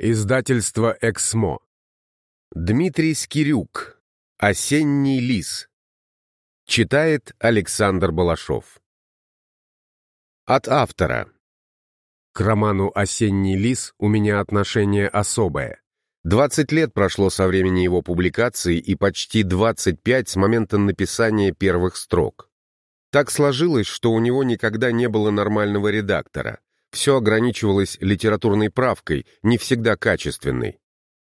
Издательство «Эксмо». Дмитрий Скирюк. «Осенний лис». Читает Александр Балашов. От автора. К роману «Осенний лис» у меня отношение особое. 20 лет прошло со времени его публикации и почти 25 с момента написания первых строк. Так сложилось, что у него никогда не было нормального редактора. Все ограничивалось литературной правкой, не всегда качественной.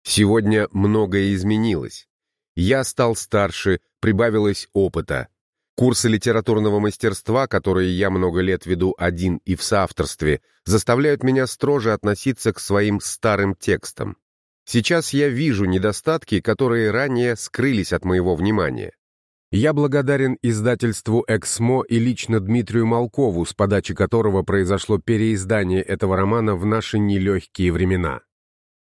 Сегодня многое изменилось. Я стал старше, прибавилось опыта. Курсы литературного мастерства, которые я много лет веду один и в соавторстве, заставляют меня строже относиться к своим старым текстам. Сейчас я вижу недостатки, которые ранее скрылись от моего внимания. Я благодарен издательству «Эксмо» и лично Дмитрию Малкову, с подачи которого произошло переиздание этого романа в наши нелегкие времена.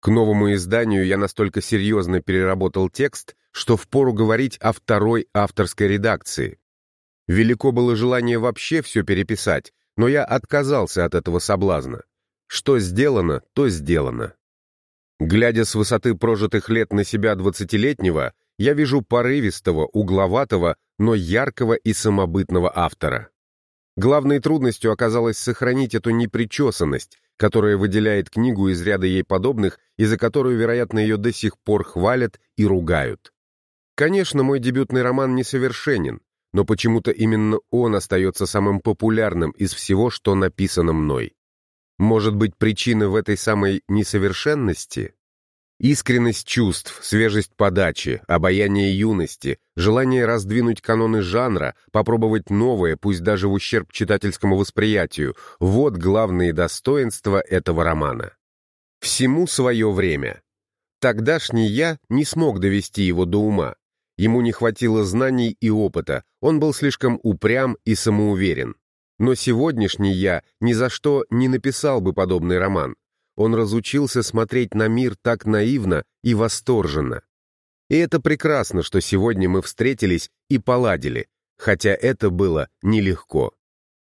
К новому изданию я настолько серьезно переработал текст, что впору говорить о второй авторской редакции. Велико было желание вообще все переписать, но я отказался от этого соблазна. Что сделано, то сделано. Глядя с высоты прожитых лет на себя двадцатилетнего, я вижу порывистого, угловатого, но яркого и самобытного автора. Главной трудностью оказалось сохранить эту непричесанность, которая выделяет книгу из ряда ей подобных и за которую, вероятно, ее до сих пор хвалят и ругают. Конечно, мой дебютный роман несовершенен, но почему-то именно он остается самым популярным из всего, что написано мной. Может быть, причина в этой самой несовершенности? Искренность чувств, свежесть подачи, обаяние юности, желание раздвинуть каноны жанра, попробовать новое, пусть даже в ущерб читательскому восприятию — вот главные достоинства этого романа. Всему свое время. Тогдашний я не смог довести его до ума. Ему не хватило знаний и опыта, он был слишком упрям и самоуверен. Но сегодняшний я ни за что не написал бы подобный роман он разучился смотреть на мир так наивно и восторженно. И это прекрасно, что сегодня мы встретились и поладили, хотя это было нелегко.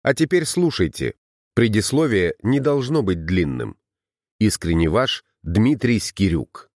А теперь слушайте. Предисловие не должно быть длинным. Искренне ваш Дмитрий Скирюк.